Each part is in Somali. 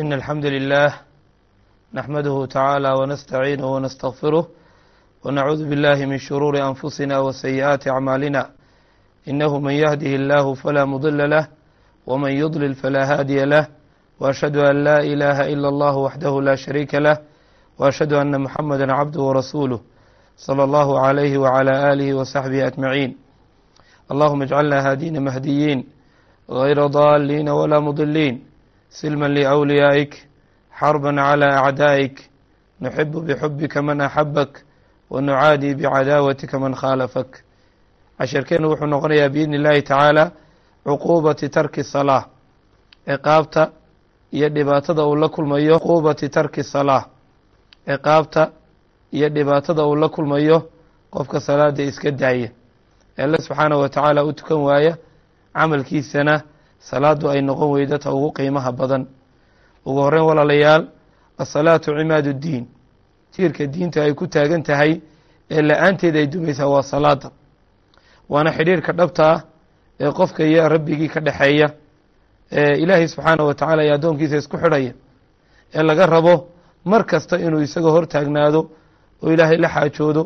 إن الحمد لله نحمده تعالى ونستعينه ونستغفره ونعوذ بالله من شرور أنفسنا وسيئات أعمالنا إنه من يهده الله فلا مضل له ومن يضلل فلا هادي له وأشهد أن لا إله إلا الله وحده لا شريك له وأشهد أن محمدا عبده ورسوله صلى الله عليه وعلى آله وصحبه أجمعين اللهم اجعلنا هادين مهديين غير ضالين ولا مضلين سلما لأوليائك حربا على أعدائك نحب بحبك من أحبك ونعاadي بcadاawatika man khaalafak cashirkeenu wuxuu noqonayaa biidni اllahi tacaala cuquubati tarki salaa ciqaabta iyo dhibaatada uu la kulmayo cuquubati tarki salaa ciqaabta iyo dhibaatada uu la kulmayo qofka salaada iska daaya ee alle subxaanah wa tacaala u tukan waaya camalkiisana salaadu ay noqon weydo ta ugu qiimaha badan. Ugu horeyn walaalayaal asalaatu cimaad اddiin tiirka diinta ay ku taagan tahay ee la'aanteeda ay dumaysaa waa salaada waana xidhiirka dhabta ah ee qofka iyo rabbigii ka dhexeeya ee ilaahay subxaanah wa tacaala iyo addoonkiisa isku xidhaya. Ee laga rabo mar kasta inuu isaga hor taagnaado oo ilaahay la xaajoodo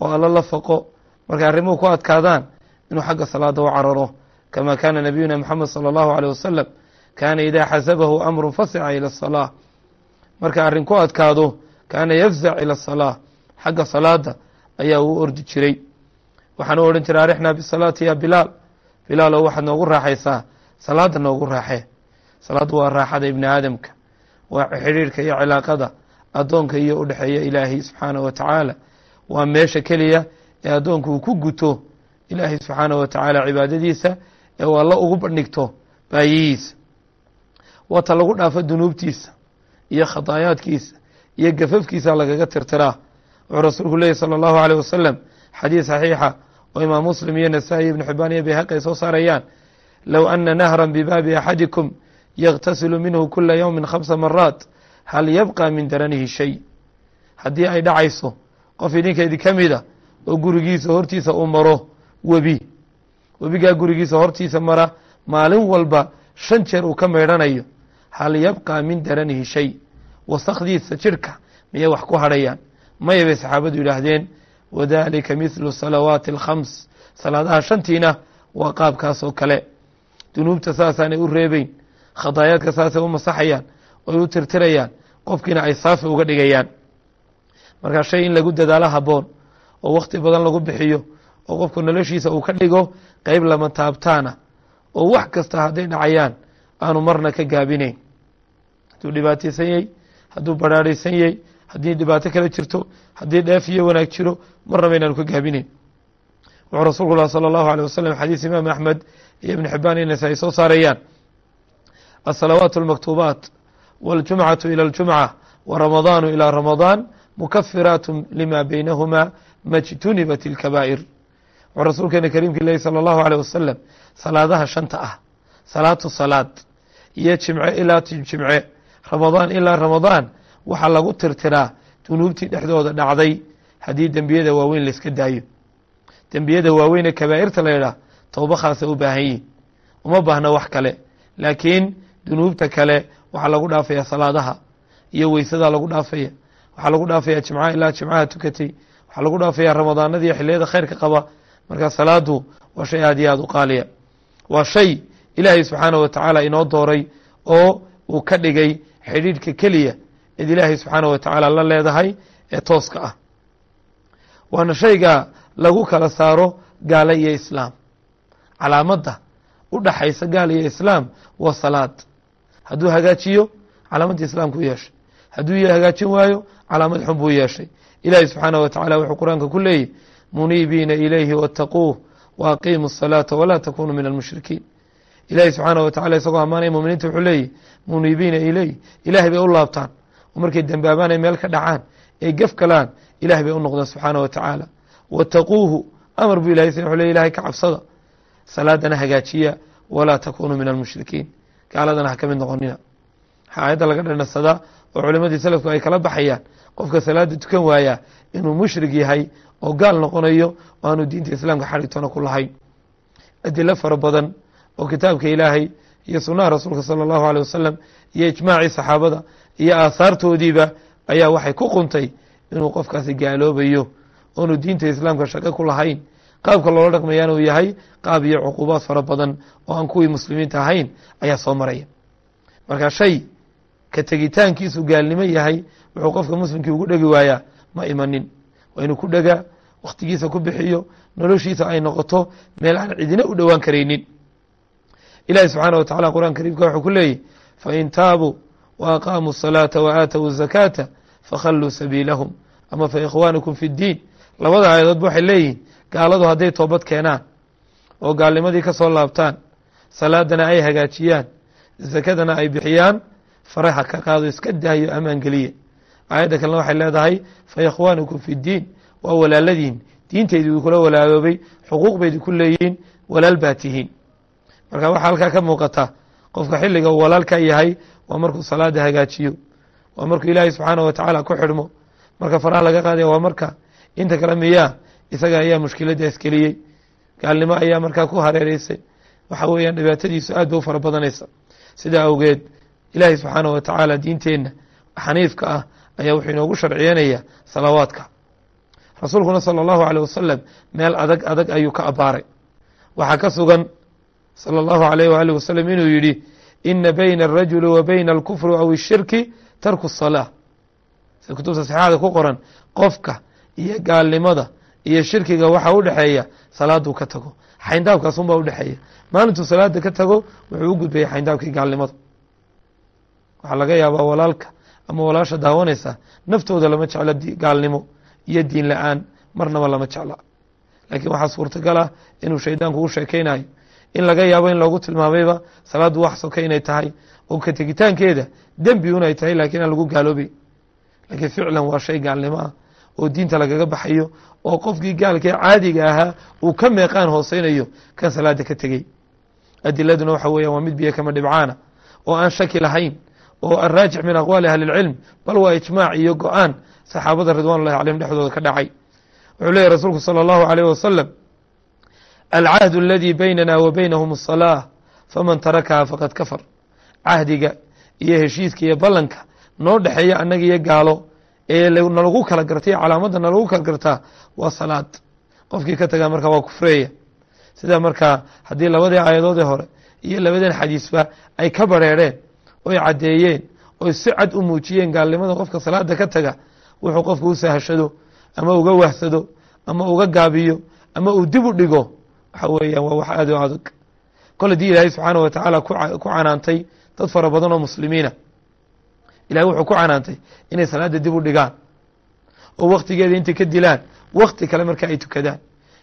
oo alla la faqo markay arrimuhu ku adkaadaan inuu xagga salaada u cararo kama kaana nabiyuna moxamed salى allahu alيyh wasalam kaana idaa xasabahu amru fasica ilى الsalaa marka arrin ku adkaado kaana yafzac ilى الsalaa xagga salaada ayaa uu ordi jiray waxaan u odhan jiray arixnaa bisalaati ya bilaal bilaalow waxaad noogu raaxaysaa salaada noogu raaxee salaaddu waa raaxada ibni aadamka waa xidhiirka iyo cilaaqada addoonka iyo u dhexeeya ilaahay subxaanah wa tacaala waa meesha keliya ee addoonku uu ku guto ilaahay subxaanah wa tacaala cibaadadiisa ee uu alla ugu bandhigto baayihiisa wata lagu dhaafo dunuubtiisa iyo khataayaadkiisa iyo gafafkiisa lagaga tirtiraa wuxuu rasuulku leeyahy salى اllahu alيyh wasalam xadiis saxiixa oo imaam muslim iyo nasaa-i ibnu xibaan iyo bayhaqi ay soo saarayaan low ana nahra bibaabi axadikum yagtasilu minhu kula ywmi khamsa maraat hal yabqa min daranihi shay haddii ay dhacayso qof idinkeedi ka mida oo gurigiisa hortiisa uu maro webi webigaa gurigiisa hortiisa mara maalin walba shan jeer uu ka meydhanayo hal yabqa min daranihi shay. Wasakdiisa jirhka miyay wax ku hadhayaan? Maya bay saxaabadu yidhaahdeen wadalika mithlu salawaati alkhams salaadaha shantiina waa qaabkaas oo kale. Dunuubta saasaanay u reebeyn khadaayaadka saasay u masaxayaan oy u tirtirayaan qofkiina ay saafi uga dhigayaan. Markaa shay in lagu dadaalo haboon oo wakhti badan lagu bixiyo oo qofku noloshiisa uu ka dhigo qeyb lama taabtaana oo wax kasta hadday dhacayaan aanu marna ka gaabinayn hadduu dhibaataysan yahy hadduu badhaadhaysan yahy haddii dhibaato kala jirto haddii dheef iyo wanaag jiro marnaba inaanu ka gaabinayn wuxuu rasuulku lah salى اllahu alيه wasalam xadiis imaam axmed iyo ibn xibaan inas ay soo saarayaan asalawaat اlmaktuubaat wاljumcaةu ilى اljumca wramadaanu ilى ramadaan mukafiraat lima baynahuma majtunibat اlkabaa'ir wuxuu rasuulkeena kariimki lehy salى اllahu alيه wasalam salaadaha shanta ah salaatu salaad iyo jimce ilaa jimce ramadaan ilaa ramadaan waxaa lagu tirtiraa dunuubtii dhexdooda dhacday haddii dembiyada waaweyn layska daayo dembiyada waaweyn ee kabaa'irta la yidhaah towba khaasa u baahan yihin uma baahna wax kale laakiin dunuubta kale waxaa lagu dhaafaya salaadaha iyo weysadaa lagu dhaafaya waxaa lagu dhaafaya jimcaha ilaa jimcaha tukatay waxaa lagu dhaafaya ramadaanada iyo xiliyada khayrka qaba marka salaadu waa shay aad iyo aad u qaaliya. Waa shay ilaahay subxaanah wa tacaala inoo dooray oo uu ka dhigay xidhiidhka keliya id ilaahay subxaanah wa tacaala la leedahay ee tooska ah. Waana shayga lagu kala saaro gaalo iyo islaam. Calaamadda u dhaxaysa gaal iyo islaam waa salaad. Hadduu hagaajiyo calaamadda islaamku yeeshay. Hadduu hagaajin waayo calaamad xun buu yeeshay. Ilaahay subxaanah wa tacala wuxuu qur'aanka ku leeyahy muniibiina ilayhi wattaquuh wa aqiimu الsalaata walaa takunuu min almushrikiin. Ilaahay subxaanah wa tacala isagoo ammaanaya muminiinta wuxuu leeyahy muniibiina ilayh ilahay bay u laabtaan. Oo markay dembaabaan ay meel ka dhacaan ay gaf galaan ilahay bay u noqdaan subxaanah wa tacaala wattaquuhu amar buu ilahay wuxuu ley ilahay ka cabsada. Salaadana hagaajiya walaa takunuu min almushrikiin. Gaaladana ha ka mid noqonina. Aayadda laga dhanadsadaa oo culimadii salafku ay kala baxayaan qofka salaada tukan waayaa inuu mushrig yahay oo gaal noqonayo oo aanu diinta islaamka xarigtona ku lahayn. Adilo fara badan oo kitaabka ilaahay iyo sunaha rasuulka sala allahu aleyh wasalam iyo ijmaacii saxaabada iyo aahaartoodiiba ayaa waxay ku quntay inuu qofkaasi gaaloobayo oonu diinta islaamka shaqo ku lahayn. Qaabka loola dhaqmayaana uu yahay qaab iyo cuquubaad fara badan oo aan kuwii muslimiinta ahayn ayaa soo maraya. Marka shay ka tegitaankiisu gaalnimo yahay wuxuu qofka muslimkii ugu dhegi waayaa ma imanin waa inuu ku dhegaa wakhtigiisa ku bixiyo noloshiisa ay noqoto meel aan cidina u dhowaan karaynin ilahi subxaana wa tacala qur'an kariimka wuxuu ku leeyahy fain taabuu wa aqaamuu الsalaata wa aatowu الzakaata fakhalluu sabiilahum ama fa ikhwaanukum fi اddiin labada aayadoodba waxay leeyihin gaaladu hadday toobad keenaan oo gaalnimadii ka soo laabtaan salaadana ay hagaajiyaan zakadana ay bixiyaan faraxa ka qaado iska daayo amaan geliye aayadda kalena waxay leedahay fa ikhwaanukum fi ddiin waa walaaladiin diintaydi kula walaaloobay xuquuq baydi ku leeyihiin walaal baa tihiin. Marka waxaa halkaa ka muuqata qofka xilliga uu walaalka yahay waa markuu salaada hagaajiyo waa markuu ilaahay subxaana wa tacaala ku xidhmo. Marka faraha laga qaadaya waa marka inta kale miyaa isaga ayaa mushkiladda iskeliyey gaalnimo ayaa markaa ku hareereysay waxa weeyaan dhibaatadiisu aad ba u fara badanaysa. Sidaa awgeed ilaahay subxaana wa tacaala diinteenna xaniifka ah ayaa wuxuu inoogu sharciyeynaya salawaadka. Rasuulkuna sala allahu aleyh wasalam meel adag adag ayuu ka abbaaray waxaa ka sugan sala allahu alayh waali wasalam inuu yidhi ina bayna alrajuli wa bayna alkufri aw ishirki tarku الsalaa sida kutubta saxaxada ku qoran qofka iyo gaalnimada iyo shirkiga waxa u dhexeeya salaaduu ka tago. Xayndaabkaasunbaa udhexeeya maalintuu salaada ka tago wuxuu u gudbaya xayndaabkii gaalnimada waxaa laga yaabaa walaalka ama walaasha daawanaysa naftooda lama jeclo gaalnimo iyo diin la'aan marnaba lama jecla. Laakiin waxaa suurtagal ah inuu shaydaanku u sheekeynayo in laga yaabo in loogu tilmaamayba salaaddu wax soka inay tahay oo ka tegitaankeeda dembi un ay tahay lakiin aan lagu gaaloobay laakiin ficlan waa shay gaalnimo ah oo diinta lagaga baxayo oo qofkii gaalkee caadiga ahaa uu ka meeqaan hooseynayo kan salaada ka tegey. Adiladuna waxa weeyan waa mid biyo kama dhibcaana oo aan shaki lahayn oo araajix min aqwaali ahli اlcilm bal waa ijmaac iyo go-aan saxaabada ridwan ullahi calayhim dhexdooda ka dhacay wuxuu leeyahy rasuulku salى اllahu aleyh wasalam alcahd اladii baynana wa baynahum الصalaaة faman tarakaha faqad kafar cahdiga iyo heshiiska iyo ballanka noo dhexeeya annaga iyo gaalo ee nalagu kala gartay calaamadda nalagu kala gartaa waa salaad qofkii ka tagaa marka waa kufreeya sidaa markaa haddii labadii aayadoodii hore iyo labadan xadiisba ay ka bareereen oy caddeeyeen oy si cad u muujiyeen gaalnimada qofka salaada ka taga wuxuu qofku u sahashado ama uga wahsado ama uga gaabiyo ama uu dib u dhigo waxa weeyaan waa wax aad u adag. Kol haddii ilaahay subxaana wa tacaala ku canaantay dad fara badan oo muslimiina ilahay wuxuu ku canaantay inay salaada dib u dhigaan oo waktigeeda intay ka dilaan wakti kale marka ay tukadaan.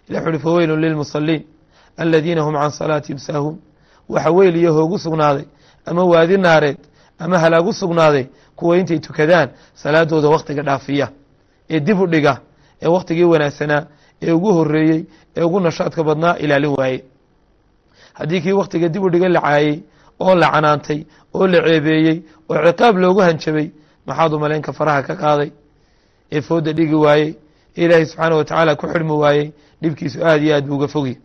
Ilah wuxu uhi faweylun lilmusaliin aladiina hum can salaatihim saahuun waxa weyl iyo hoogu sugnaaday ama waadi naareed ama halaagu sugnaaday kuwa intay tukadaan salaadooda waktiga dhaafiya ee dib u dhiga ee waktigii wanaagsanaa ee ugu horeeyey ee ugu nashaadka badnaa ilaalin waaye. Haddii kii waktiga dib u dhiga la caayey oo la canaantay oo la ceebeeyey oo ciqaab loogu hanjabay maxaad u malaynka faraha ka qaaday? Ee fooda dhigi waayey ee ilaahay subxaana wa tacaala ku xidhmi waayey dhibkiisu aad iyo aad buu uga fogi.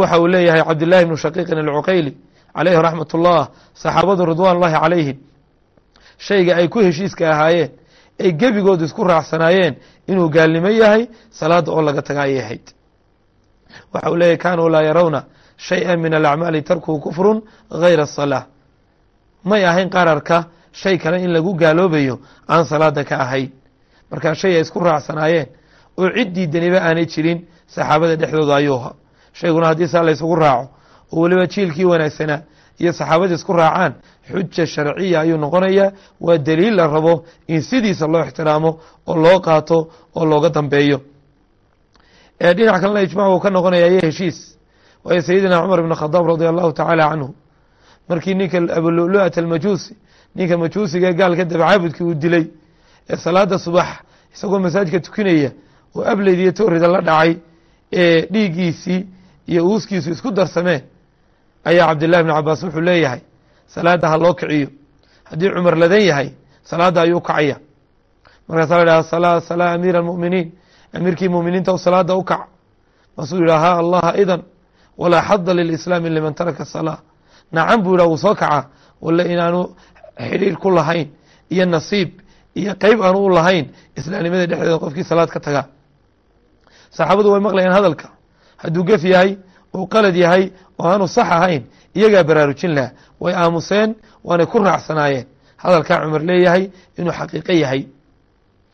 Waxa uu leeyahay cabdillaahi ibnu shaqiiqin alcuqayli calayhi raxmat ullah saxaabadu ridwaan ullahi calayhim shayga ay ku heshiiska ahaayeen ay gebigoodu isku raacsanaayeen inuu gaalnimo yahay salaada oo laga taga ayay ahayd. Waxa uu leeyahy kaanuu laa yarawna shay-an min alacmaali tarkuhu kufrun gayra asalaa may ahayn qararka shay kale in lagu gaaloobayo aan salaada ka ahayn. Markaa shay ay isku raacsanaayeen oo ciddii daniba aanay jirin saxaabada dhexdooda ayuu ha shayguna haddii saa laysugu raaco oo weliba jiilkii wanaagsanaa iyo saxaabadii isku raacaan xuja sharciya ayuu noqonayaa waa daliil la rabo in sidiisa loo ixtiraamo oo loo qaato oo looga dambeeyo. Dhinac kalena ijmac uu ka noqonaya iyo heshiis. Waayo sayidina cumar ibn khadaab radia allahu tacaala canhu markii ninka abululu'at almajuusi ninka majuusiga gaalka dabcaabudkii uu dilay ee salaada subax isagoo masaajidka tukinaya oo ableyd iyo toorida la dhacay ee dhiiggiisii iyo uuskiisu isku darsameen ayaa cabdillahi bn cabaas wuxuu leeyahay salaada ha loo kiciyo. Haddii cumar ladan yahay salaada ayuu kacaya markaasaa la dhaha salaa salaa amiira almu'miniin amiirkii muminiinta salaada u kac. Maasuu yidhah ha allaha idan walaa xada lilislaami liman taraka salaa. Nacan buu yidhah wuu soo kacaa. Walla inaanu xidhiir ku lahayn iyo nasiib iyo qeyb aanu u lahayn islaamnimada dhexdeeda qofkii salaad ka tagaa. Saxaabadu way maqlayaan hadalka. Hadduu gef yahay uu qalad yahay oo aanu sax ahayn iyagaa baraarujin laha way aamuseen waanay ku raacsanaayeen. Hadalkaa cumar leeyahay inuu xaqiiqo yahay.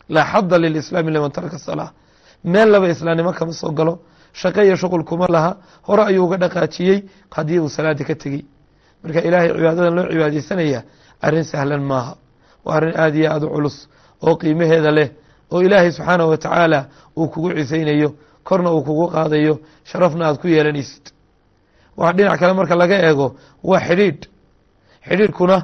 Laa xada lilislaami liman taraka salaa meel laba islaamnimo kama soo galo. Shaqo iyo shuqul kuma laha. Hore ayuu uga dhaqaajiyey haddii uu salaada ka tegey. Marka ilaahay cibaadadan loo cibaadeysanaya arrin sahlan maaha. Waa arrin aada iyo aada u culus oo qiimaheeda leh oo ilaahay subxaanah wa tacaala uu kugu cisaynayo korna uu kugu qaadayo sharafna aad ku yeelanaysid waa dhinac kale marka laga eego waa xidhiidh. Xidhiidhkuna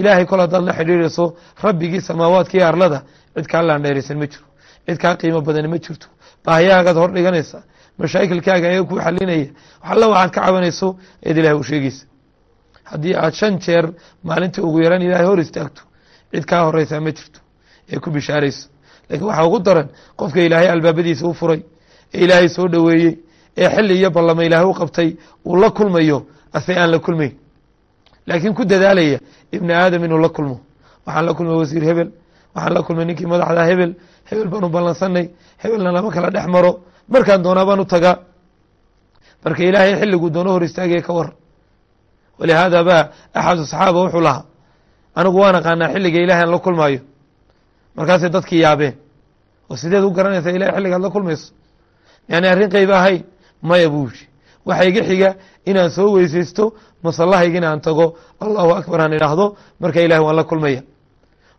ilaahay kol haddaad la xidhiidhayso rabbigii samaawaadkiiyo arlada cid kaa laandheeraysan ma jiro. Cid kaa qiimo badani ma jirto. Baahiyaagaad hor dhiganaysa mashaakilkaaga ayaga ku xalinaya waxalla waxaad ka cabanayso eed ilahay u sheegaysa. Haddii aad shan jeer maalintii ugu yaraan ilaahay hor istaagto cid kaa horeysaa ma jirto ee ku bishaarayso. Laakiin waxaa ugu daran qofka ilaahay albaabadiisa u furay ee ilaahay soo dhoweeyey ee xilli iyo ballama ilaahay u qabtay uu la kulmayo ase aan la kulmayn laakiin ku dadaalaya ibni aadam inuu la kulmo. Waxaan la kulmay wasiir hebel waxaan la kulmay ninkii madaxda hebel. Hebel baan u ballansanay hebelna lama kala dhex maro. Markaan doonaa baan u tagaa marka ilaahay xilliguu doono hor istaagaya ka war. Walihaada ba axadu saxaaba wuxuu lahaa anigu waan aqaanaa xilliga ilahay aan la kulmaayo. Markaasay dadkii yaabeen. Oo sideed u garanaysaa ilahay xilligaad la kulmayso yani arrin qeyb ahayn maya buu yidhi waxa iga xiga inaan soo weysaysto masallahaygina aan tago. Allahu akbar aan idhaahdo marka ilahay waan la kulmaya.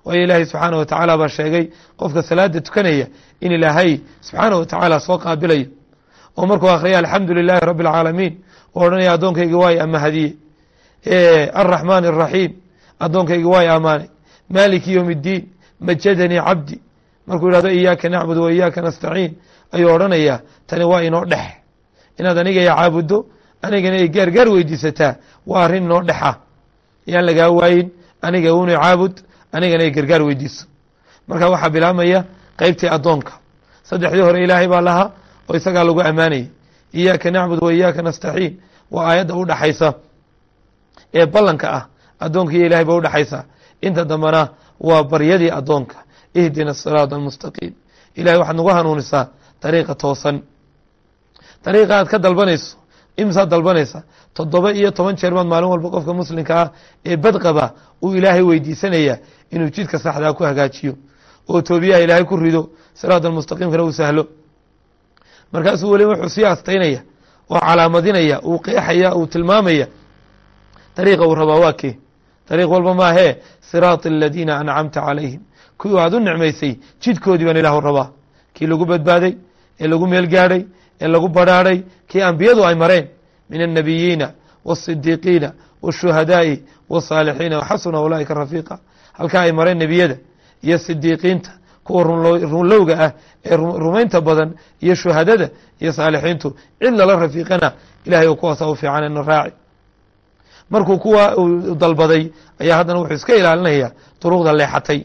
Waayo ilaahay subxaana wa tacaala baa sheegay qofka salaada tukanaya in ilaahay subxaana wa tacaala soo qaabilayo oo markuu akhriya alxamdu lilahi rabbi alcaalamiin oo odhanaya addoonkayga waay amahadiye alraxmaan araxiim addoonkayga waay amaanay maaliki yowm اddiin majadanii cabdi markuu yidhahdo iyaaka nacbud wa iyaaka nastaciin ayuu odhanayaa tani waa inoo dhex. Inaad aniga i caabuddo anigana ay gaargaar weydiisataa waa arrin inoo dhexa. Yaan lagaa waayin aniga una caabud anigana ay gargaar weydiiso marka waxaa bilaabmaya qeybtii addoonka. Saddexdii hore ilaahay baa lahaa oo isagaa lagu ammaanayay. Iyaaka nacbud wa iyaaka nastaciin. Waa aayadda u dhaxaysa ee ballanka ah. Addoonka iyo ilahay ba udhaxaysa inta dambena waa baryadii addoonka. Ihdina asiraat almustaqiim ilahay waxaad nagu hanuunisaa dariiqa toosan. Dariiqa aad ka dalbanayso imsaad dalbanaysa toddoba iyo toban jeer baad maalin walba qofka muslimka ah ee badqaba uu ilaahay weydiisanaya inuu jidka saxdaa ku hagaajiyo oo toobiyaha ilaahay ku rido siraat almustaqiimkana uu sahlo. Markaasuu weliba wuxuu sii astaynaya oo calaamadinaya uu qeexaya uu tilmaamaya. Dariiqa uu rabaa waa kee? Dariiq walba maahee siraati aladiina ancamta calayhim. Kuwii aad u nicmaysay jidkoodii baan ilaahu rabaa. Kii lagu badbaaday ee lagu meel gaadhay ee lagu badrhaadhay kii ambiyadu ay mareen min الnabiyiina wالصidiiqiina wالshuhadaaءi wالsaalixiina waxasuna ulaaئika rafiiqa halkaa ay mareen nebiyada iyo sidiiqiinta kuwa runlowga ah ee rumaynta badan iyo shuhadada iyo saalixiintu cid lala rafiiqana ilahay oo kuwaasa u fiican ina raaci markuu kuwa uu dalbaday ayaa haddana wuxuu iska ilaalinaya duruqda leexatay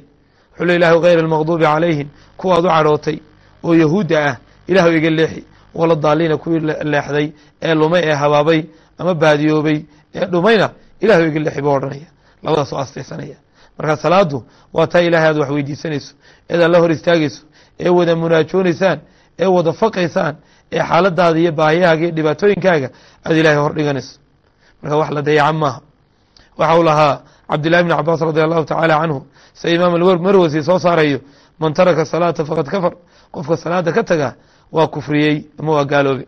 wuxuu le ilahu hayr اlmaqduubi calayhim kuwaad u cadhootay oo yahuudda ah ilahu iga leexi. Wala daaliina kuwii leexday ee lumay ee habaabay ama baadiyoobay ee dhumayna ilahu iga leexi buu odhanaya. Labadaas oo marka salaadu waa taa ilahay aad wax weydiisanayso eed aad la hor istaagayso ee wada munaajoonaysaan ee wada faqaysaan ee xaaladaada iyo baahiyahaaga iyo dhibaatooyinkaaga aad ilahay hor dhiganayso. Marka wax la dayaca maaha. Waxa uu lahaa cabdillahi bn cabaas radi allahu tacaala canhu sida imaam almarwasi soo saarayo man taraka salaata faqad kafar. Qofka salaada ka taga waa kufriyey ama waa gaaloobe.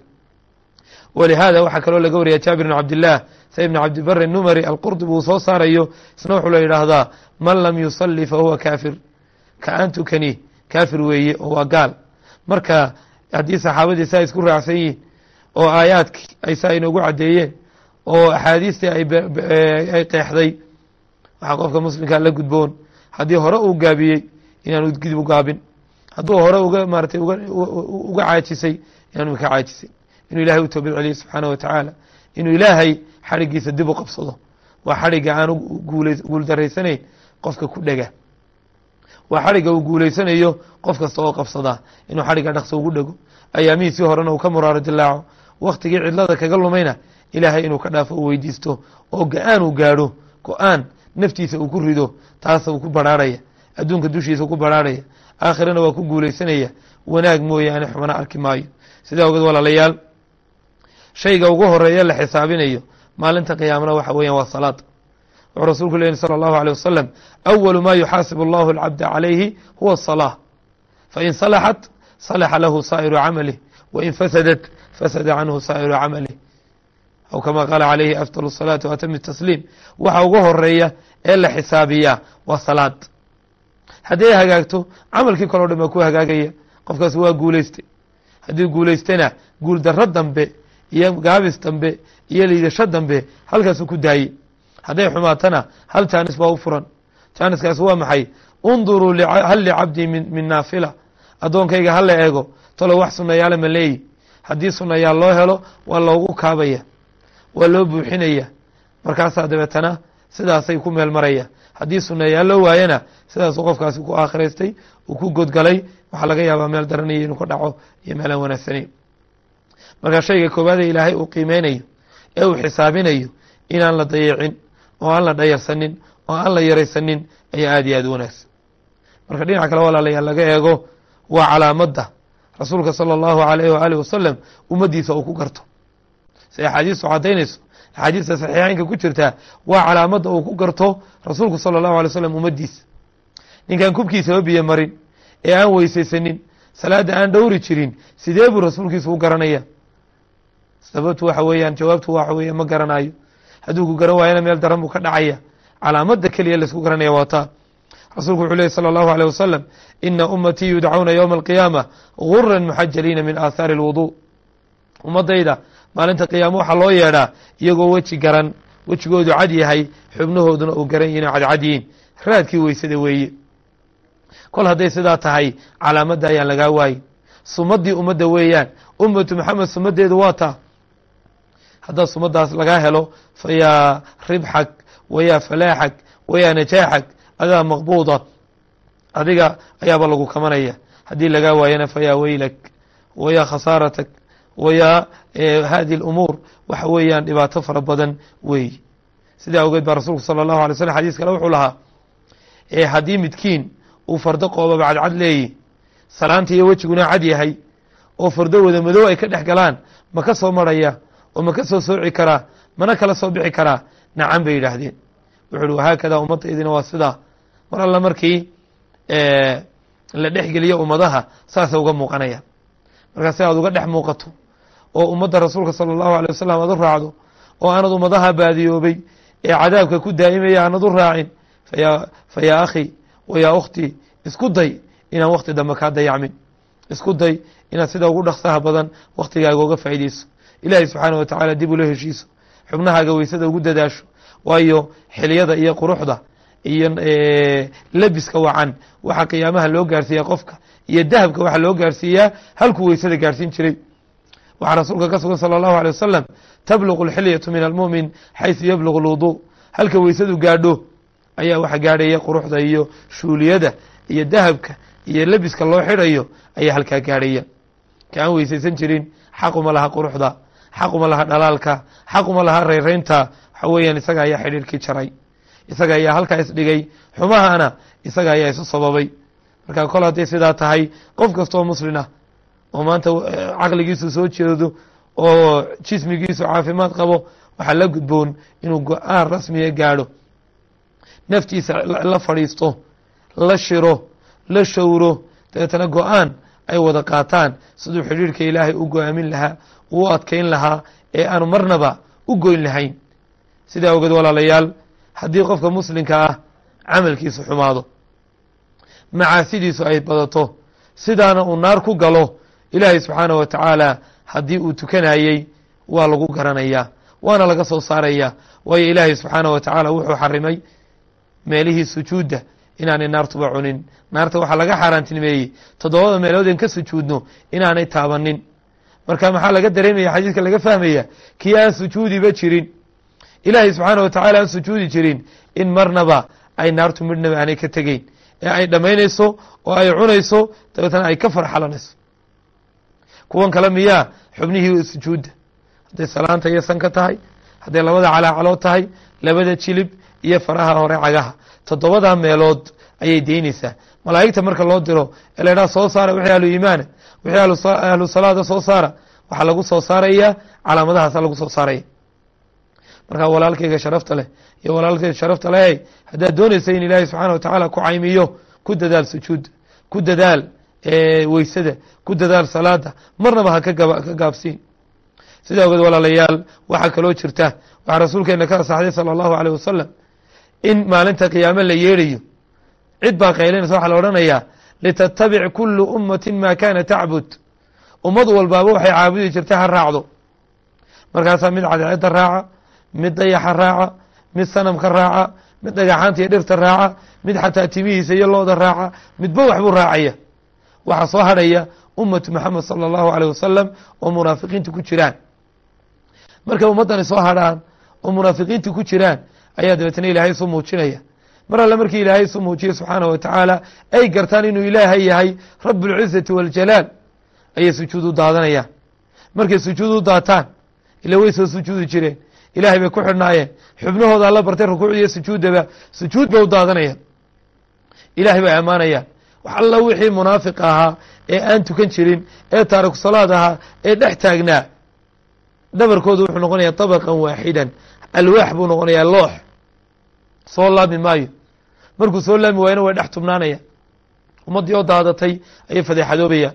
walihaada waxaa kaloo laga wariya jaabir bn cabdillaah sa ibn cabdibari numari alqurdubi uu soo saarayo. Isna wuxuu la yidhaahdaa man lam yusalli fahuwa kaafir. Ka aan kaafir weeye oo waa gaal. Marka haddii saxaabadii saa isku raacsan yihiin oo aayaadkii ay saa inoogu caddeeyeen oo axaadiistii ay qeexday waxaa qofka muslimkaa la gudboon. Haddii hore uu gaabiyey inaanu gidib u gaabin hadduu hore uga maaratay uga caajisay inaanu ka caajisay. Inuu ilahay u toobad celiyo wa tacaala. Inuu ilaahay xadhigiisa dib u qabsado. Waa xadhigga aanu guuldarraysanayn qofka ku dhega. Waa xadhigga uu guulaysanayo qof kasta oo qabsadaa. Inuu xadhigga dhaqso ugu dhego. Ayaamihiisii horena uu ka muraaro dilaaco waktigii cidlada kaga lumayna ilaahay inuu ka dhaafo u weydiisto. Oo go'aan uu gaadho go'aan naftiisa uu ku rido taasa uu ku baraarhaya adduunka dushiisa ku baraarhaya aakhirana waa ku guulaysanaya wanaag mooyaane xumana arki maayo sidaa ogeed walaalayaal shayga ugu horeeya la xisaabinayo maalinta qiyaamana waxa weeyaan waa salaad wuxuu rasuulku leeyihi salى اllahu alيه wasalam awalu ma yuxaasib allahu alcabda calayhi huwa الصalaaة fain salaxat salaxa lahu saa'iru camalih wain fasadat fasada canhu saa'iru camalih aw kama qaala calayhi afdal الصalaati waatami tasliim waxa ugu horeeya ee la xisaabiyaa waa salaad hadday hagaagto camalkii kaleo dhan baa ku hagaagaya. Qofkaas waa guulaystay. Haddii guulaystana guul darro dambe iyo gaabis dambe iyo liidasho dambe halkaasuu ku daayey. Hadday xumaatana hal jaanis baa u furan. Jaaniskaas waa maxay? Unduruu hal licabdii min naafila. Addoonkayga hala eego. Talo wax sunayaala ma leeyi. Haddii sunayaal loo helo waa loogu kaabaya. Waa loo buuxinaya. Markaasaa dabeetana sidaasay ku meel maraya haddii sunayaal loo waayana sidaasuu qofkaasi ku aakhiraystay uu ku godgalay waxaa laga yaabaa meel daranaya inuu ka dhaco iyo meelaan wanaagsanayn. Markaa shayga koowaadee ilaahay uu qiimeynayo ee uu xisaabinayo inaan la dayicin oo aan la dhayarsanin oo aan la yaraysanin ayaa aad iyo aad u wanaagsan. Marka dhinaca kale walaalayaal laga eego waa calaamadda rasuulka sala allahu alayh waaalih wasalam ummaddiisa uu ku garto. Si axaadiistu caddaynayso axaadiista saxiixeynka ku jirtaa waa calaamadda uu ku garto rasuulku sala allahu alay slam ummaddiisa ninkaan kubkiisaba biyo marin ee aan weysaysanin salaadda aan dhowri jirin sidee buu rasuulkiisu u garanaya sababtu waxa weeyaan jawaabtu waxa weeya ma garanayo hadduu ku garan waayana meel daran buu ka dhacaya calaamadda keliya laisku garanaya waa taa rasuulku wuxuu lehy salى اllahu alيه wasalam ina ummatii yudcauna ywma alqiyaama gura muxajaliina min aahaari اlwudu ummadayda maalinta qiyaama waxaa loo yeedhaa iyagoo weji garan wejigoodu cad yahay xubnahooduna uu garan yihin oo cadcad yihin raadkii weysada weeye kol hadday sidaa tahay calaamadda ayaa lagaa waayey sumaddii ummadda weeyaan ummatu maxamed sumaddeedu waa taa. Haddaad sumaddaas lagaa helo fa yaa ribxag wayaa falaaxag wa yaa najaaxag adaa maqbuuda. Adiga ayaaba lagu kamanaya. Haddii lagaa waayana fa yaa weylak wa yaa khasaaratak wa yaa haadi lumuur waxa weeyaan dhibaato fara badan weey sidaa awgeed baa rasuulku sala allahu alay slm xadiis kale wuxuu lahaa haddii midkiin uu fardo qoobaba cadcad leeyi salaanta iyo wejiguna cad yahay oo fardo wada madow ay ka dhex galaan ma ka soo maraya oo ma ka soo sooci karaa mana kala soo bixi karaa nacan bay yidhaahdeen. Wuxu uhi wahaakada ummaddaydina waa sidaa. Mar alla markii la dhex geliyo ummadaha saasa uga muuqanaya. Markaa si aad uga dhex muuqato oo ummadda rasuulka sala allahu alay wasalam aad u raacdo oo aanad ummadaha baadiyoobay ee cadaabka ku daa'imaya aanad u raacin faya fa yaa akhi yaa ukhtii isku day inaan wakti dambe kaa dayacmin isku day inaad sida ugu dhaksaha badan waktigaaga uga faa'iideyso ilaahay subxaana wa tacaala dib ula heshiiso xubnahaaga weysada ugu dadaasho waayo xiliyada iyo quruxda iyo lebiska wacan waxaa qiyaamaha loo gaarsiiyaa qofka iyo dahabka waxaa loo gaarsiiyaa halkuu weysada gaarsiin jiray waxaa rasuulka ka sugan salى اllahu alيه wasalam tabluqu اlxilyatu min almumin xayثu yablugu اlwudu halka weysadu gaadho ayaa waxa gaadhaya quruxda iyo shuuliyada iyo dahabka iyo lebiska loo xidhayo ayaa halkaa gaadhaya. Ka aan weysaysan jirin xaquma laha quruxda xaquma laha dhalaalka xaquma laha rayraynta waxa weeyaan isaga ayaa xidhiirkii jaray. Isaga ayaa halkaa isdhigay xumahana isaga ayaa isu sababay. Marka kol hadday sidaa tahay qof kastoo muslin ah oo maanta caqligiisu soo jeedo oo jismigiisu caafimaad qabo waxaa la gudboon inuu go'aan rasmiya gaadho naftiisa la fadhiisto la shiro la showro dabeetana go'aan ay wada qaataan. Siduu xidhiirka ilaahay u go'aamin lahaa uu adkayn lahaa ee aanu marnaba u goyn lahayn. Sidaa ogeed walaalayaal haddii qofka muslimka ah camalkiisu xumaado macaasidiisu ay badato sidaana uu naar ku galo ilaahay subxaana wa tacaala haddii uu tukanayey waa lagu garanayaa waana laga soo saaraya waayo ilaahay subxaana wa tacaala wuxuu xarimay meelihii sujuudda inaanay naartuba cunin. Naarta waxaa laga xaaraantinimeeyey toddobada meeloodeen ka sujuudno inaanay taabanin. Marka maxaa laga dareemaya xadiidka laga fahmaya kii aan sujuudiba jirin. Ilaahay subxaana wa tacaala aan sujuudi jirin. In marnaba ay naartu midhnaba aanay ka tegeyn ee ay dhammaynayso oo ay cunayso dabeetana ay ka farxalanayso. Kuwan kale miyaa xubnihii sujuudda. Hadday salaanta iyo sanka tahay hadday labada calaacalood tahay labada jilib iyo faraha hore cagaha. Toddobadaa meelood ayay deynaysaa malaa'igta marka loo diro ee la soo saara wixii ahlu iimaana wixii ahlu salaada soo saara waxaa lagu soo saaraya calaamadahaasa lagu soo saaraya. Markaa walaalkayga sharafta leh iyo walaalkayga sharafta leh haddaad doonaysa in ilaahay subxaana watacaala ku caymiyo ku dadaal sujuud ku dadaal weysada ku dadaal salaada marnaba ha ka gaabsiin. Sidaa ogeed walaalayaal waxaa kaloo jirta waxaa rasuulkeena ka asaxday sala allahu aleyh wasalam in maalinta qiyaame la yeedhayo cid baa qaylinaysa waxaa la odhanayaa litatabic kulu ummatin ma kana tacbud ummad walbaaba waxay caabudi jirtay ha raacdo. Markaasaa mid cadceedda raaca mid dayaxa raaca mid sanamka raaca mid dhagaxaanta iyo dhirta raaca mid xataa timihiisa iyo looda raaca midba waxbuu raacaya. Waxaa soo hadhaya ummatu maxamed sala allahu aleyh wasalam oo munaafiqiinta ku jiraan. Markay ummaddani soo hadhaan oo munaafiqiinta ku jiraan ayaa dabeetna ilaahay isu muujinaya mar alle markii ilaahay isu muujiye subxaanahu watacaala ay gartaan inuu ilaahay yahay rabu اlcizati waاljalaal ayay sujuud u daadanayaan markay sujuud u daataan ila way soo sujuudi jireen ilahay bay ku xidhnaayeen xubnahooda alla bartay rukuucdiiyo sujuuddaba sujuud bay u daadanayaan ilahay bay ammaanayaan wax alla wixii munaafiq ahaa ee aan tukan jirin ee taariku salaad ahaa ee dhex taagnaa dhabarkoodu wuxuu noqonayaa طabqan waaxidan alwaax buu noqonayaa loox soo laami maayo. Markuu soo laabmi waayona way dhex tubnaanaya. Ummaddii oo daadatay ayay fadeexadoobayaan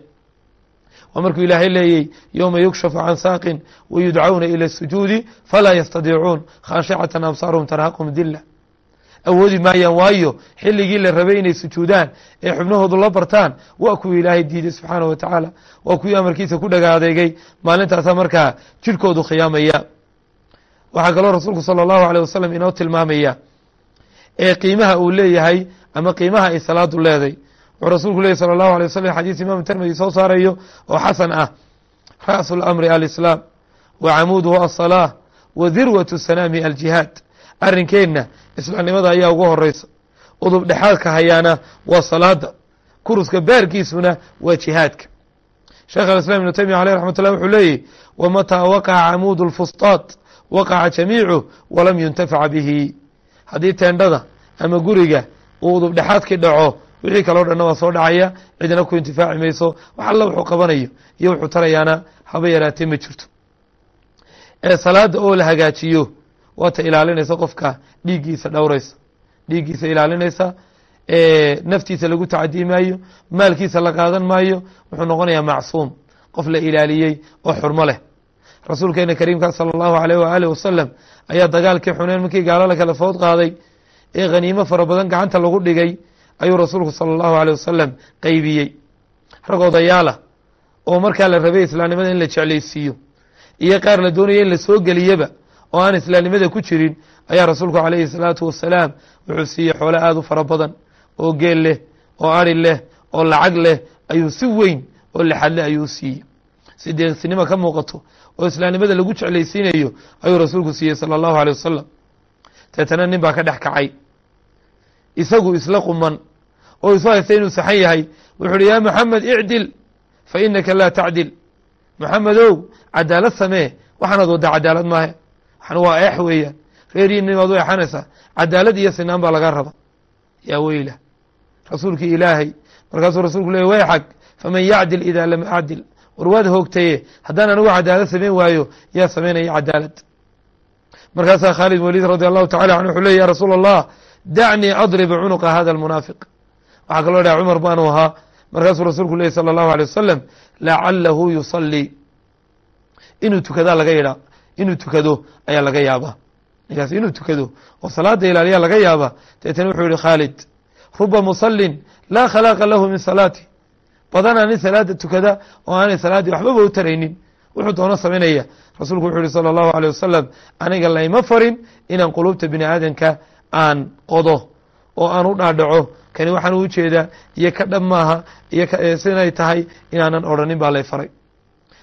waa markuu ilaahay leeyey yowma yukshafu can saaqin wayudcawna ila sujuudi falaa yastadiicuun khaashicatan absaaruhum tarhaqum dilla. Awoodi maayaan waayo xilligii la rabay inay sujuudaan ee xubnahoodu la bartaan waa kuwii ilaahay diiday subxaanah wa tacaala. Waa kuwii amarkiisa ku dhaga adeegay maalintaasaa markaa jidhkoodu khiyaamaya. Waxaa kaloo rasuulku sala allahu aleyh wasalam inoo tilmaamaya ee qiimaha uu leeyahay ama qiimaha ay salaadu leeday. Wuxuu rasuulku leyy sala allahu alay waslm xadiis imaamu tirmidi soo saarayo oo xasan ah. Ra'su lamri alislaam wa camuuduhu alsalaa wa dirwatu sanaami aljihaad. Arrinkeenna islaamnimada ayaa ugu horeysa udub dhexaadka hayaana waa salaada kuruska baarkiisuna waa jihaadka. Sheekh alislam ibnu taymiya aleyh raxmat ullah wuxuu leeyahy wamataa waqaca camuudu lfustaad waqaca jamiicu walam yuntafaca bihi haddii teendhada ama guriga uu dhexaadkii dhaco wixii kaloo dhanna waa soo dhacaya cidna ku intifaaci mayso. Wax alla wuxuu qabanayo iyo wuxuu tarayaana haba yaraatee ma jirto. Ee salaada oo la hagaajiyo waata ilaalinaysa qofka dhiiggiisa dhowraysa. Dhiiggiisa ilaalinaysa naftiisa lagu tacadii maayo maalkiisa la qaadan maayo wuxuu noqonayaa macsuum. Qof la ilaaliyey oo xurmo leh. Rasuulkeena kariimka salى اllahu aleyh waaalih wasalam ayaa dagaalkii xuneen markii gaalo kale kala food qaaday ee khaniimo fara badan gacanta lagu dhigay ayuu rasuulku sala allahu aleyh wasalam qeybiyey rag odayaalah oo markaa la rabay islaamnimada in la jeclaysiiyo iyo qaar la doonaya in la soo geliyaba oo aan islaamnimada ku jirin ayaa rasuulku caleyhi salaatu wasalaam wuxuu siiyey xoolo aada u fara badan oo geel leh oo ari leh oo lacag leh ayuu si weyn oo laxadle ayuu siiyey si deeqsinimo ka muuqato oo islaamnimada lagu jeclaysiinayo ayuu rasuulku siiyey salى اllahu alيه wasalam deetana nin baa ka dhex kacay isagu isla quman oo isu haysta inuu saxan yahay wuxu uhi ya moxamed icdil fa inaka laa tacdil moxamedow cadaalad samee waxaanaad waddaa cadaalad maahe waxan waa eex weeyaan reeriinimaad u exanaysaa cadaalad iyo sinaan baa laga raba yaa weyla rasuulkii ilaahay markaasuu rasuulku leey wayxag faman yacdil idaa lam acdil war waad hoogtaye haddaan anigu cadaalad samayn waayo yaa samaynaya cadaalad. Markaasaa khaalid walid radi allahu tacala anhu wuxuu ley ya rasuul allah dacnii adrib cunuqa hada almunaafiq. Waxaa kaloo dhaha cumar baanu ahaa. Markaasuu rasuulku leyy sala allahu alay wasalam lacalahu yusalii inuu tukadaa laga yidhaa inuu tukado ayaa laga yaaba ninkaas inuu tukado oo salaada ilaaliyaa laga yaaba deetana wuxuu yihi khaalid ruba musalin laa khalaaqa lahu min salaati badanaa nin salaada tukada oo aanay salaaddii waxbaba u taraynin wuxuu doono samaynaya rasuulku wuxuu yihi salى اllahu alيه wasalam aniga layma farin inaan qulubta bini aadanka aan qodo oo aan u dhaadhaco kani waxaan u jeedaa iyo ka dhab maaha iyo sinay tahay inaanan odrhanin baa lay faray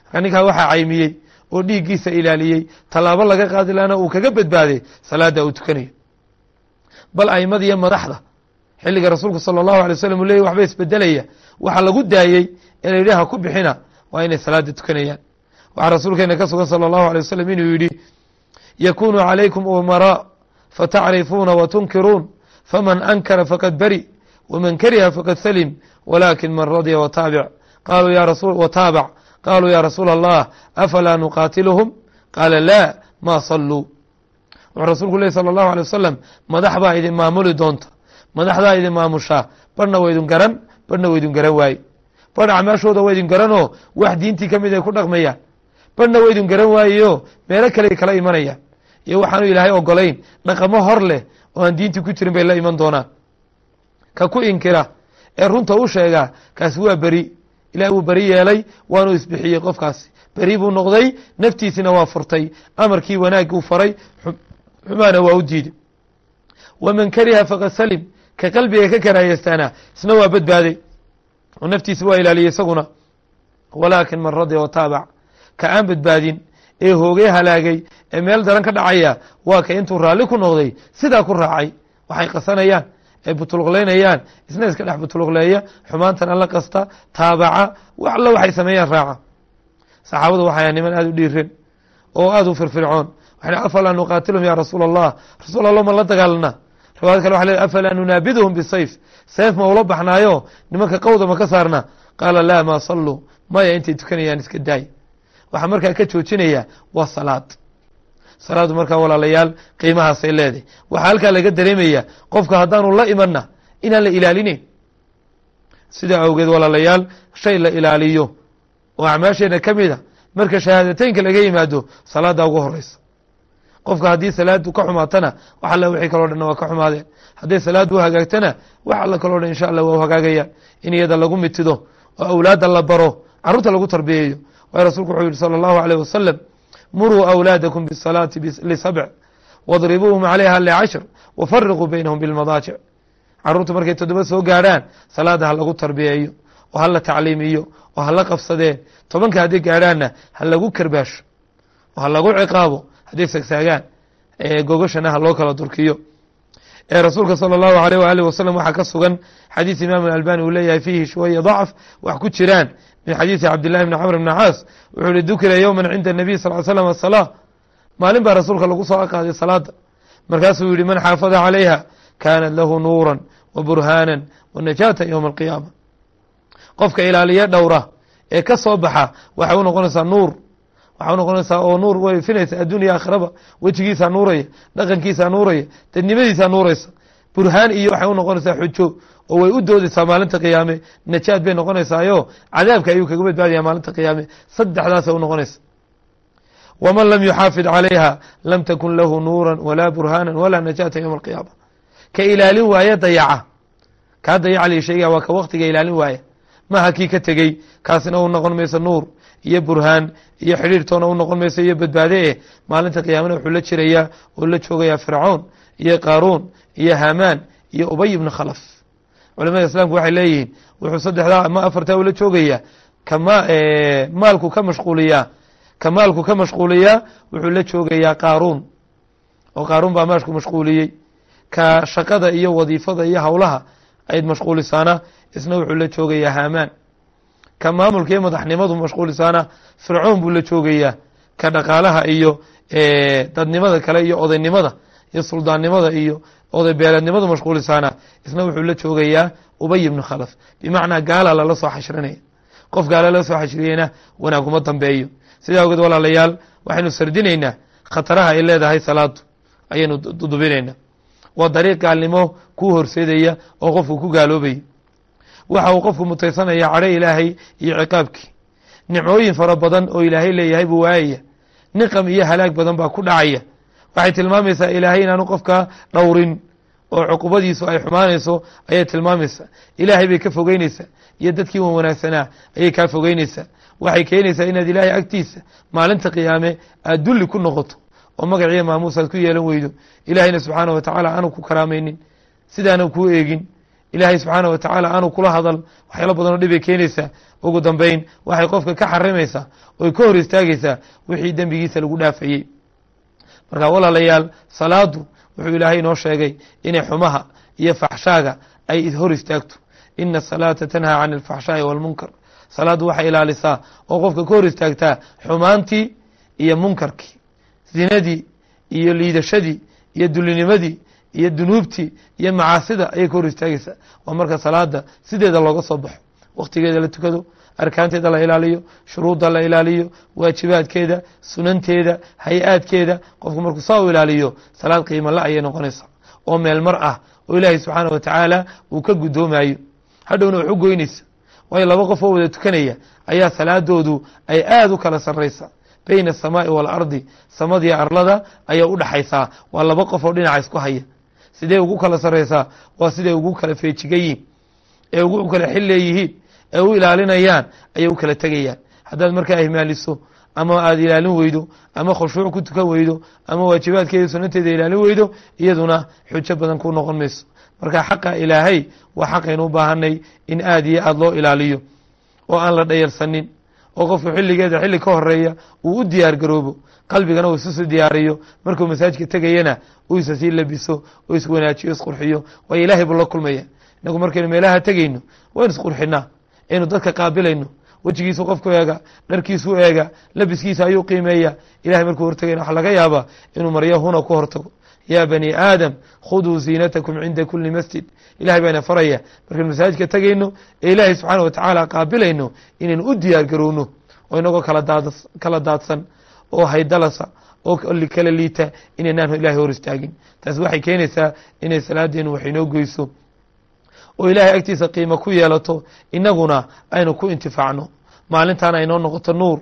marka ninkaa waxaa caymiyey oo dhiiggiisa ilaaliyey tallaabo laga qaadi laana uu kaga badbaaday salaada uu tukanayo bal aimada iyo madaxda xilliga rasuulku salى اllahu alay waslm u leeyay waxba isbedelaya waxaa lagu daayey in la yidhi ha ku bixina waa inay salaada tukanayaan waxaa rasuulkeena ka sugan salى اllahu alيه wasalam inuu yidhi yakunu calaykum umaraa fatacrifuuna watunkiruun faman ankara faqad beri wman kariha faqad salim walakin man radya wataabic qaluu ya rasul wataabac qaluu ya rasuul allah afalaa nuqaatiluhum qaala la ma saluu wuxuu rasuulku lehi salى اllahu alيه wasalam madax baa idin maamuli doonta madaxdaa idin maamushaa barhna wa idin garan barhna wa idin garan waaye barh acmaashooda wa idin garanoo wax diintii ka mid ay ku dhaqmayaan barhna wa idin garan waayeyo meelo kale kala imanayaan iyo waxaanu ilaahay ogolayn dhaqamo hor leh oo aan diintii ku jirin bay la iman doonaan ka ku inkira ee runta u sheegaa kaasi waa beri. Ilahay wuu beri yeelay waanu isbixiyey qofkaasi beri buu noqday naftiisina waa furtay amarkii wanaag uu faray xumaana waa u diiday waman kariha faqad salim ka qalbiga ka karaayeestaana isna waa badbaaday oo naftiisa waa ilaaliyey isaguna. Walaakin man radya wataabac ka aan badbaadin ee hoogay halaagay ee meel daran ka dhacaya waa ka intuu raalli ku noqday sidaa ku raacay. Waxay qasanayaan ay butuluqlaynayaan isna iska dhex butuluqleeya xumaantana la qasta taabaca wax alla waxay sameeyaan raaca. Saxaabadu waxay niman aada u dhiiren oo aada u firfircoon. Waxay afalaa nuqaatilhum ya rasuula allah rasuul allah ma la dagaalana riwaayad kale waxa le afalaa nunaabiduhum bisayf? Seef ma ula baxnaayo? Nimanka qawda ma ka saarna? Qaala laa ma saluu maya intay tukanayaan iska daay. Waxaa markaa ka joojinaya waa salaad. Salaadu markaa walaalayaal qiimahaasay leedahay. Waxaa halkaa laga dareemaya qofka haddaanu la imanna inaan la ilaalinayn sidaa awgeed walaalayaal shay la ilaaliyo. Oo acmaasheena ka mid a. Marka shahaadateynka laga yimaado salaada ugu horeysa qofka haddii salaadu ka xumaatana wax alla wixii kaloo dhanna waa ka xumaadeen hadday salaadu u hagaagtana wax alla kaloo dhan insha allah waa u hagaagayaan in iyada lagu mitido oo awlaadda la baro carruurta lagu tarbiyeeyo waayo rasulku wuxuu yihi salى اllahu alيyh wasalam muruu awlaadakum bالsalaati lisabc wadribuuhum calayha licashr wafariquu baynahum bilmadaajic carruurta markay toddoba soo gaadhaan salaada ha lagu tarbiyeeyo oo hala tacliimiyo oo hala qabsadeen tobanka hadday gaadhaanna ha lagu karbaasho oo ha lagu ciqaabo hadday sagsaagaan gogoshana ha loo kala durkiyo ee rasuulka salى اllahu alيh waalih wasalam waxaa ka sugan xadiis imaam albani uu leeyahay fiihi shwaya dacf wax ku jiraan min xadiisi cabdillahi bni camr bni caas wuxuu hi dukira yowma cinda الnabiy sal l slam asalaa maalin baa rasuulka lagu soo aqaaday salaada markaasuu yihi man xaafada calayha kanat lahu nuura wa burhaana wa najaata ywma alqiyaama qofka ilaaliya dhowra ee ka soo baxa waxay u noqonaysaa nuur waxay u noqonaysaa oo nuur way ifinaysa addunya aakhiraba. Wejigiisaa nuuraya dhaqankiisaa nuuraya dadnimadiisaa nuuraysa. Burhaan iyo waxay u noqonaysaa xujo oo way u doodaysaa maalinta qiyaame. Najaad bay noqonaysaayo cadaabka ayuu kaga badbaadaya maalinta qiyaame. Saddexdaasay u noqonaysa. Waman lam yuxaafid calayha lam takun lahu nuura walaa burhaana walaa najaata ywma alqiyaama. Ka ilaalin waaya dayaca. Kaa dayaca la sheegaya waa ka waktiga ilaalin waaya. Maha kii ka tegey kaasina u noqon mayso nuur iyo burhaan iyo xidhiirtoona u noqon mayso iyo badbaade eh maalinta qiyaamana wuxuu la jirayaa oo la joogayaa fircoon iyo qaaruun iyo hamaan iyo ubay ibna khalaf. Culamada islaamku waxay leeyihiin wuxuu saddexdaa ama afartaa ula joogayaa kama maalku ka mashquuliyaa ka maalku ka mashquuliyaa wuxuu la joogayaa qaaruun. Oo qaaruun baa maashku mashquuliyey. Ka shaqada iyo wadiifada iyo howlaha ayd mashquulisaana isna wuxuu la joogayaa hamaan ka maamulka iyo madaxnimadu mashquulisaana fircoon buu la joogayaa ka dhaqaalaha iyo dadnimada kale iyo odaynimada iyo suldaannimada iyo oday beeleednimadu mashquulisaana isna wuxuu la joogayaa ubay ibnu khalaf. Bimacnaa gaala lala soo xashrinaya qof gaala lala soo xashriyeyna wanaag uma dambeeyo. Sidaa ogeed walaalayaal waxaynu sardinaynaa khataraha ay leedahay salaadu ayaynu dudubinaynaa waa dariiq gaalnimo kuu horseedaya oo qofku ku gaaloobaya waxa uu qofku mutaysanaya cadho ilaahay iyo ciqaabkii. Nicmooyin fara badan oo ilaahay leeyahay buu waayaya. Niqam iyo halaag badan baa ku dhacaya. Waxay tilmaamaysaa ilaahay inaanu qofka dhowrin oo cuqubadiisu ay xumaanayso ayay tilmaamaysaa. Ilaahay bay ka fogeynaysaa iyo dadkii wan wanaagsanaa ayay kaa fogeynaysaa. Waxay keenaysaa inaad ilaahay agtiisa maalinta qiyaame aad dulli ku noqoto oo magaciyo maamuus aad ku yeelan weydo. Ilaahayna subxaana wa tacaala aanu ku karaamaynin sidaana kuu eegin ilaahay subxaana wa tacaala aanu kula hadal waxyaalo badanoo dhibay keenaysaa ugu dambeyn waxay qofka ka xarimaysaa oy ka hor istaagaysaa wixii dembigiisa lagu dhaafayey. Marka walaalayaal salaadu wuxuu ilaahay inoo sheegay inay xumaha iyo faxshaaga ay hor istaagto. Ina asalaata tanhaa can alfaxshaa'i walmunkar. Salaaddu waxay ilaalisaa oo qofka ka hor istaagtaa xumaantii iyo munkarkii zinadii iyo liidashadii iyo dulinimadii iyo dunuubtii iyo macaasida ayay ka hor istaagaysaa. Waa marka salaada sideeda looga soo baxo. Wakhtigeeda la tukado arkaanteeda la ilaaliyo shuruudda la ilaaliyo waajibaadkeeda sunanteeda hay'aadkeeda qofku markuu saa u ilaaliyo salaad qiimo la ayay noqonaysaa. Oo meel mar ah oo ilaahay subxaana wa tacaala uu ka guddoomayo hadhowna wax u goynaysa waayo laba qof oo wada tukanaya ayaa salaadoodu ay aada u kala sarraysa bayna asamaai waalardi samadii arlada ayaa u dhaxaysaa. Waa laba qof oo dhinaca isku haya sidee ugu kala sarraysaa waa siday ugu kala feejigayiin ee ugu kala xil leeyihiin ee u ilaalinayaan ayay u kala tegayaan. Haddaad markaa ihmaaliso ama aada ilaalin weydo ama khushuuc ku tukan weydo ama waajibaadkeeda sunanteeda ilaalin weydo iyaduna xujo badan ku noqon mayso. Marka xaqa ilaahay waa xaqaynu u baahanay in aada iyo aada loo ilaaliyo oo aan la dhayarsanin oo qofku xilligeeda xilli ka horreeya uu u diyaar garoobo qalbigana uu isusii diyaariyo. Markuu masaajidka tegayana uu isa sii labiso oo iswanaajiyo isqurxiyo waayo ilahay buu la kulmaya. Inagu markaynu meelaha tegayno waynu isqurxinaa aynu dadka qaabilayno. Wejigiisu qofku eega dharkiisu eega labiskiisa ayuu qiimeeya. Ilahay markuu hortagayna waxaa laga yaabaa inuu maryo huna ku hortago. Yaa bani aadam khuduu ziinatakum cinda kuli masjid. Ilahay baana faraya markaynu masaajidka tegayno ee ilaahay subxaana watacaala qaabilayno inaynu u diyaar garowno. Oo inagoo kala daadsan oo haydalasa oo kala liita inaynaan ilahay hor istaagin. Taasi waxay keenaysaa inay salaadeenu wax inoo goyso oo ilaahay agtiisa qiimo ku yeelato inaguna aynu ku intifaacno. Maalintaana aynoo noqoto nuur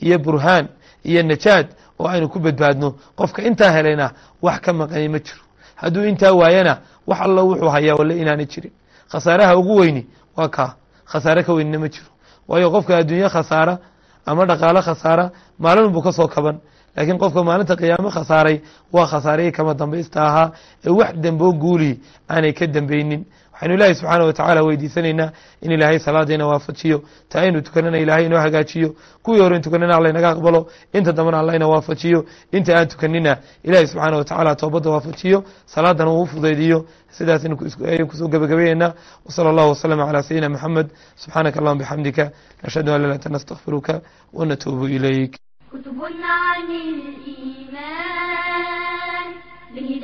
iyo burhaan iyo najaad oo aynu ku badbaadno. Qofka intaa helayna wax ka maqani ma jiro. Hadduu intaa waayana wax allo wuxuu hayaa walle inaana jirin. Khasaaraha ugu weyni waa kaa. Khasaare ka weynina ma jiro. Waayo qofka adduunye khasaara ama dhaqaalo khasaara maalin buu ka soo kaban. Laakiin qofka maalinta qiyaamo khasaaray waa khasaarihii kama dambaysta ahaa. Ee wax damboo guuli aanay ka dambeynin waxaynu ilaahay subxaana watacaala weydiisanaynaa in ilaahay salaadeena waafajiyo. Ta aynu tukanana ilaahay inoo hagaajiyo. Kuwii hore in tukanina alla inaga aqbalo. Inta dambana alla ina waafajiyo. Inta aan tukanina ilaahay subxaana watacaala toobadda waafajiyo. Salaadana uu fudaydiyo. Sidaas aynu ku soo gebagabeyeynaa wsala allahu waslama calaa sayidina maxamed subxaanaka allahuma bixamdika nashhadu an laa ilata nastakfiruka wanatuubu ilayk.